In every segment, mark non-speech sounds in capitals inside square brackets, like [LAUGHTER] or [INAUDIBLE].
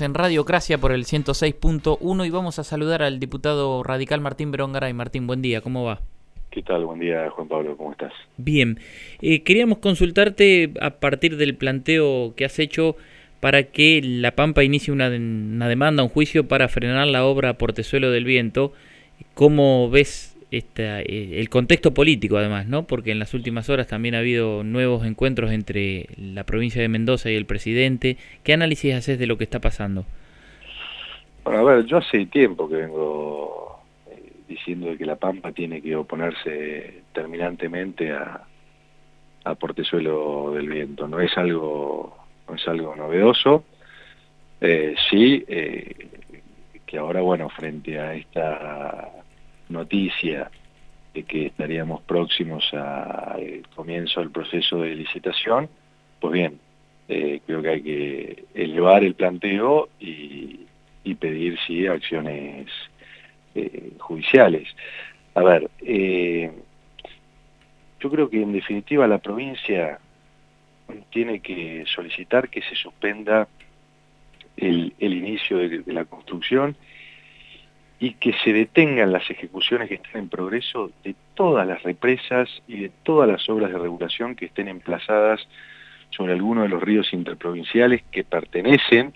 en Radiocracia por el 106.1 y vamos a saludar al diputado radical Martín Berongaray. Martín, buen día, ¿cómo va? ¿Qué tal? Buen día, Juan Pablo, ¿cómo estás? Bien, eh, queríamos consultarte a partir del planteo que has hecho para que La Pampa inicie una, una demanda, un juicio para frenar la obra Portezuelo del Viento. ¿Cómo ves eh, el contexto político además, ¿no? Porque en las últimas horas también ha habido nuevos encuentros entre la provincia de Mendoza y el presidente. ¿Qué análisis haces de lo que está pasando? Bueno, a ver, yo hace tiempo que vengo eh, diciendo que la Pampa tiene que oponerse terminantemente a, a Portezuelo del Viento. No es algo, no es algo novedoso. Eh, sí, que ahora, bueno, frente a esta noticia de que estaríamos próximos al comienzo del proceso de licitación, pues bien, eh, creo que hay que elevar el planteo y, pedir, sí, acciones eh, judiciales. A ver, eh, yo creo que en definitiva la provincia tiene que solicitar que se suspenda el, inicio de la construcción y que se detengan las ejecuciones que están en progreso de todas las represas y de todas las obras de regulación que estén emplazadas sobre alguno de los ríos interprovinciales que pertenecen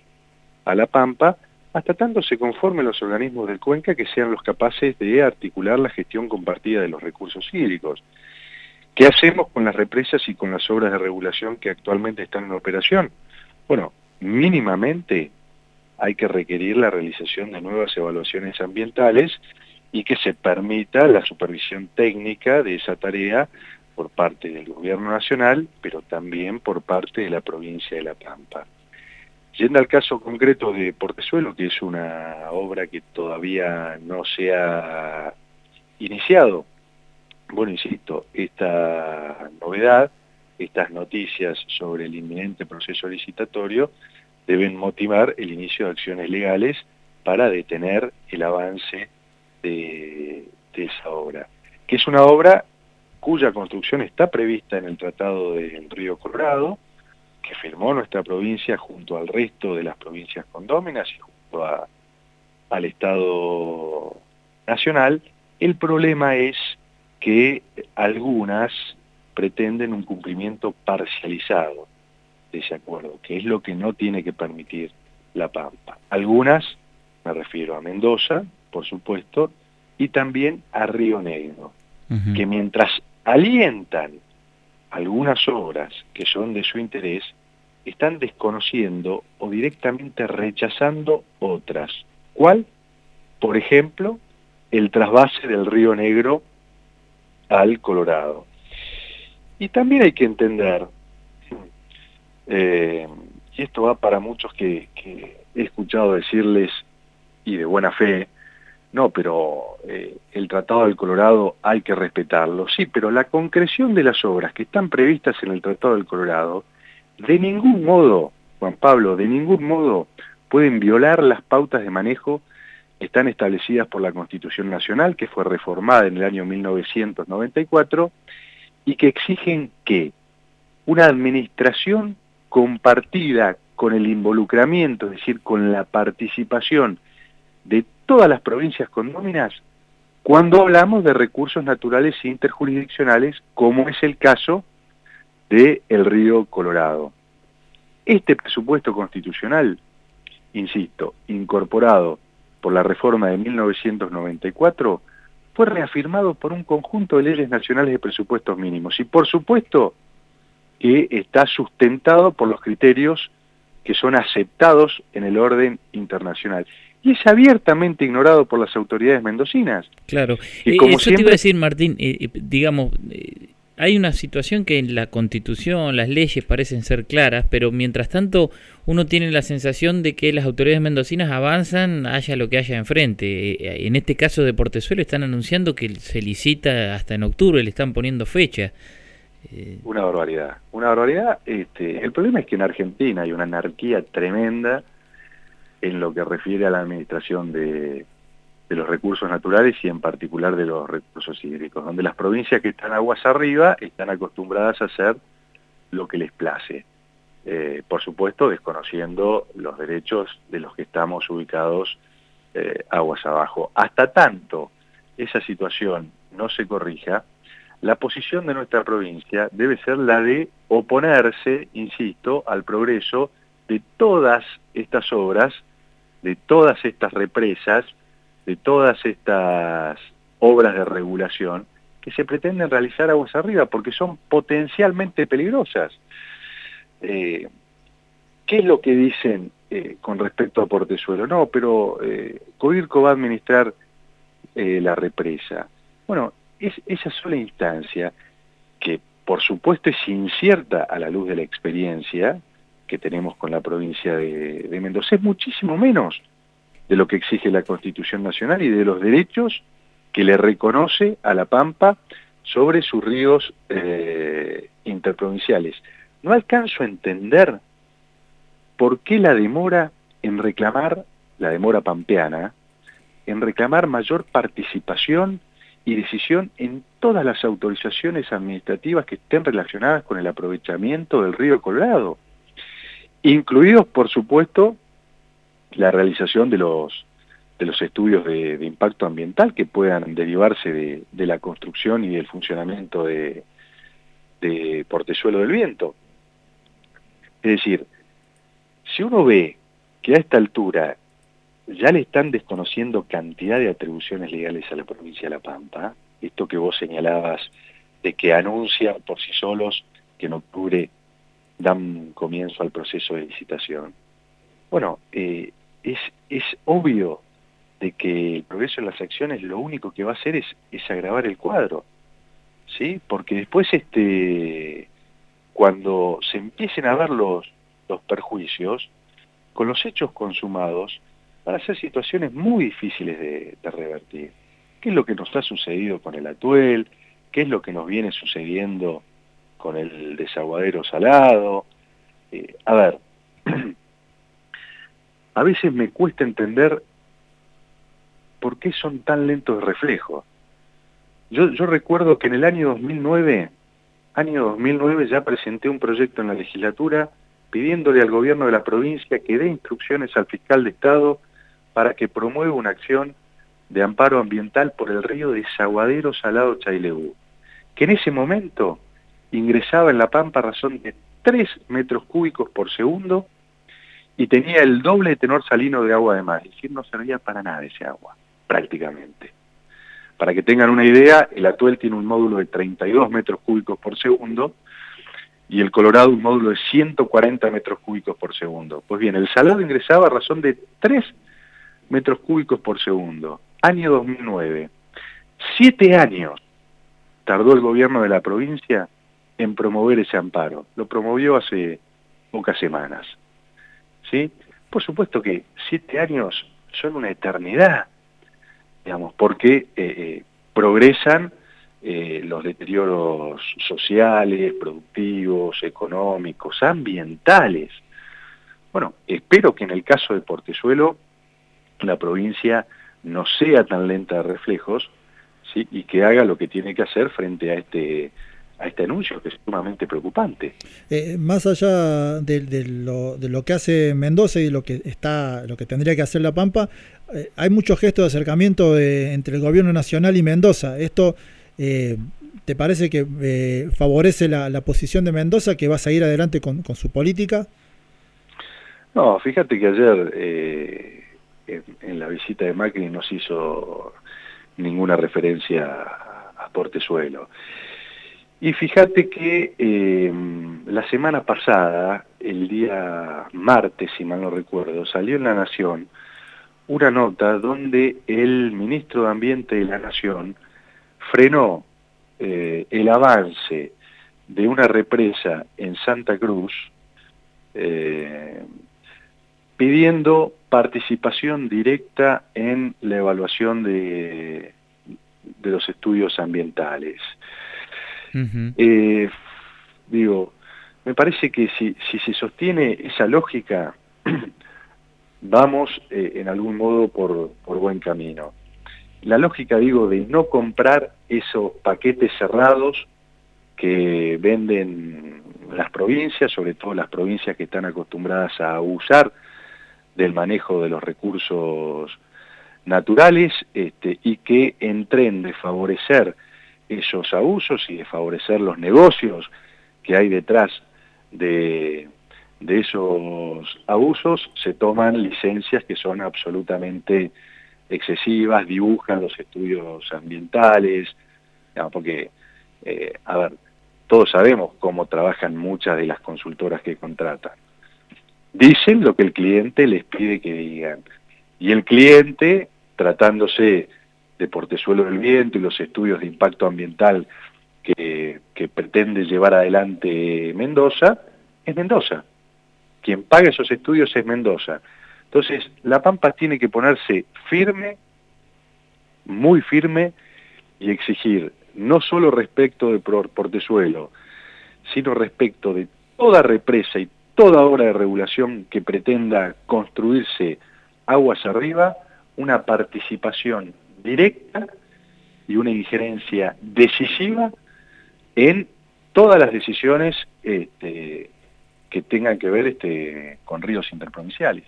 a la Pampa, hasta tanto se conformen los organismos del Cuenca que sean los capaces de articular la gestión compartida de los recursos hídricos. ¿Qué hacemos con las represas y con las obras de regulación que actualmente están en operación? Bueno, mínimamente hay que requerir la realización de nuevas evaluaciones ambientales y que se permita la supervisión técnica de esa tarea por parte del gobierno nacional, pero también por parte de la provincia de La Pampa. Yendo al caso concreto de Portezuelo, que es una obra que todavía no se ha iniciado, bueno, insisto, esta novedad, estas noticias sobre el inminente proceso licitatorio, deben motivar el inicio de acciones legales para detener el avance de, esa obra, que es una obra cuya construcción está prevista en el Tratado del Río Colorado, que firmó nuestra provincia junto al resto de las provincias condóminas y junto al Estado Nacional. El problema es que algunas pretenden un cumplimiento parcializado de ese acuerdo, que es lo que no tiene que permitir la Pampa. Algunas, me refiero a Mendoza, por supuesto, y también a Río Negro, que mientras alientan algunas obras que son de su interés, están desconociendo o directamente rechazando otras. ¿Cuál? Por ejemplo, el trasvase del Río Negro al Colorado. Y también hay que entender eh, y esto va para muchos que, he escuchado decirles, y de buena fe, no, pero eh, el Tratado del Colorado hay que respetarlo. Sí, pero la concreción de las obras que están previstas en el Tratado del Colorado, de ningún modo, Juan Pablo, de ningún modo pueden violar las pautas de manejo que están establecidas por la Constitución Nacional, que fue reformada en el año 1994, y que exigen que una administración compartida con el involucramiento, es decir, con la participación de todas las provincias condóminas, cuando hablamos de recursos naturales interjurisdiccionales, como es el caso del el río Colorado. Este presupuesto constitucional, insisto, incorporado por la reforma de 1994, fue reafirmado por un conjunto de leyes nacionales de presupuestos mínimos y, por supuesto, que está sustentado por los criterios que son aceptados en el orden internacional. Y es abiertamente ignorado por las autoridades mendocinas. Claro. Y eh, como Eso te iba a decir, Martín, eh, eh, digamos, hay una situación que en la Constitución, las leyes parecen ser claras, pero mientras tanto uno tiene la sensación de que las autoridades mendocinas avanzan, haya lo que haya enfrente. En este caso de Portezuelo están anunciando que se licita hasta en octubre, le están poniendo fecha. Eh, una barbaridad, una barbaridad. Este, el problema es que en Argentina hay una anarquía tremenda en lo que refiere a la administración de, los recursos naturales y en particular de los recursos hídricos, donde las provincias que están aguas arriba están acostumbradas a hacer lo que les place. eh, por supuesto desconociendo los derechos de los que estamos ubicados eh, aguas abajo. Hasta tanto esa situación no se corrija, la posición de nuestra provincia debe ser la de oponerse, insisto, al progreso de todas estas obras, de todas estas represas, de todas estas obras de regulación que se pretenden realizar aguas arriba porque son potencialmente peligrosas. Eh, ¿Qué es lo que dicen eh, con respecto a Portezuelo? No, pero eh, va a administrar eh, la represa. Bueno, es esa sola instancia que por supuesto es incierta a la luz de la experiencia que tenemos con la provincia de, Mendoza, es muchísimo menos de lo que exige la Constitución Nacional y de los derechos que le reconoce a La Pampa sobre sus ríos eh, interprovinciales. No alcanzo a entender por qué la demora en reclamar, la demora pampeana, en reclamar mayor participación y decisión en todas las autorizaciones administrativas que estén relacionadas con el aprovechamiento del río Colorado, incluidos, por supuesto, la realización de los de los estudios de, impacto ambiental que puedan derivarse de, la construcción y del funcionamiento de, de Portezuelo del Viento. Es decir, si uno ve que a esta altura ya le están desconociendo cantidad de atribuciones legales a la provincia de La Pampa, esto que vos señalabas de que anuncian por sí solos que en octubre dan comienzo al proceso de licitación. Bueno, eh, es, es obvio de que el progreso en las acciones lo único que va a hacer es, es agravar el cuadro, ¿sí? Porque después, este, cuando se empiecen a ver los, los perjuicios, con los hechos consumados, van a ser situaciones muy difíciles de, revertir. ¿Qué es lo que nos ha sucedido con el atuel? ¿Qué es lo que nos viene sucediendo con el desaguadero salado? Eh, a ver, [CLEARS THROAT] a veces me cuesta entender ¿por qué son tan lentos de reflejo? Yo, yo recuerdo que en el año 2009, año 2009 ya presenté un proyecto en la legislatura pidiéndole al gobierno de la provincia que dé instrucciones al fiscal de Estado para que promueva una acción de amparo ambiental por el río Desaguadero Salado Chailebú, que en ese momento ingresaba en la Pampa a razón de 3 metros cúbicos por segundo y tenía el doble tenor salino de agua de mar, es decir, no servía para nada ese agua prácticamente. Para que tengan una idea, el Atuel tiene un módulo de 32 metros cúbicos por segundo y el Colorado un módulo de 140 metros cúbicos por segundo. Pues bien, el Salado ingresaba a razón de 3 metros cúbicos por segundo. Año 2009. Siete años tardó el gobierno de la provincia en promover ese amparo. Lo promovió hace pocas semanas. ¿Sí? Por supuesto que siete años son una eternidad digamos, porque eh, eh, progresan eh, los deterioros sociales, productivos, económicos, ambientales. Bueno, espero que en el caso de Portezuelo la provincia no sea tan lenta de reflejos ¿sí? y que haga lo que tiene que hacer frente a este a este anuncio que es sumamente preocupante. Eh, más allá de, lo, de, lo, que hace Mendoza y lo que está, lo que tendría que hacer La Pampa, eh, hay muchos gestos de acercamiento entre el gobierno nacional y Mendoza. Esto eh, ¿te parece que favorece la, posición de Mendoza, que va a seguir adelante con, su política? No, fíjate que ayer en, la visita de Macri no se hizo ninguna referencia a Portezuelo. Y fíjate que eh, la semana pasada, el día martes, si mal no recuerdo, salió en La Nación una nota donde el ministro de Ambiente de la Nación frenó eh, el avance de una represa en Santa Cruz eh, pidiendo participación directa en la evaluación de, de los estudios ambientales. Eh, digo, me parece que si, si se sostiene esa lógica, [CLEARS THROAT] vamos eh, en algún modo por, por buen camino. La lógica, digo, de no comprar esos paquetes cerrados que venden las provincias, sobre todo las provincias que están acostumbradas a usar del manejo de los recursos naturales este, y que entren de favorecer esos abusos y de favorecer los negocios que hay detrás de, de esos abusos, se toman licencias que son absolutamente excesivas, dibujan los estudios ambientales, porque, eh, a ver, todos sabemos cómo trabajan muchas de las consultoras que contratan. Dicen lo que el cliente les pide que digan. Y el cliente, tratándose de Portezuelo del Viento y los estudios de impacto ambiental que, pretende llevar adelante Mendoza, es Mendoza. Quien paga esos estudios es Mendoza. Entonces, La Pampa tiene que ponerse firme, muy firme, y exigir no solo respecto de Portezuelo, sino respecto de toda represa y toda obra de regulación que pretenda construirse aguas arriba, una participación directa y una injerencia decisiva en todas las decisiones este, que tengan que ver este, con ríos interprovinciales.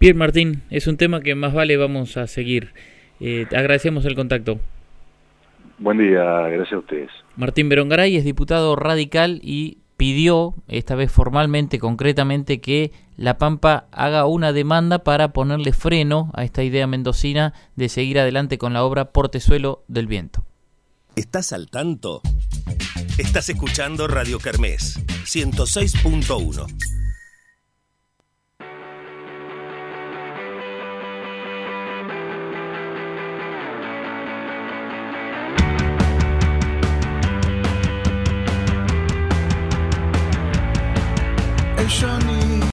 Bien, Martín, es un tema que más vale vamos a seguir. Eh, agradecemos el contacto. Buen día, gracias a ustedes. Martín Berongaray es diputado radical y pidió, esta vez formalmente, concretamente, que La Pampa haga una demanda para ponerle freno a esta idea mendocina de seguir adelante con la obra Portezuelo del Viento. ¿Estás al tanto? Estás escuchando Radio Kermés 106.1.